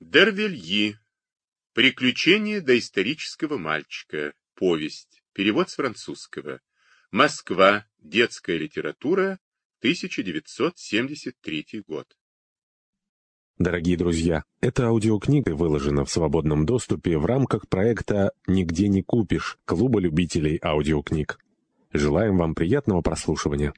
Дервильи. Приключения доисторического мальчика. Повесть. Перевод с французского. Москва. Детская литература. 1973 год. Дорогие друзья, эта аудиокнига выложена в свободном доступе в рамках проекта «Нигде не купишь» Клуба любителей аудиокниг. Желаем вам приятного прослушивания.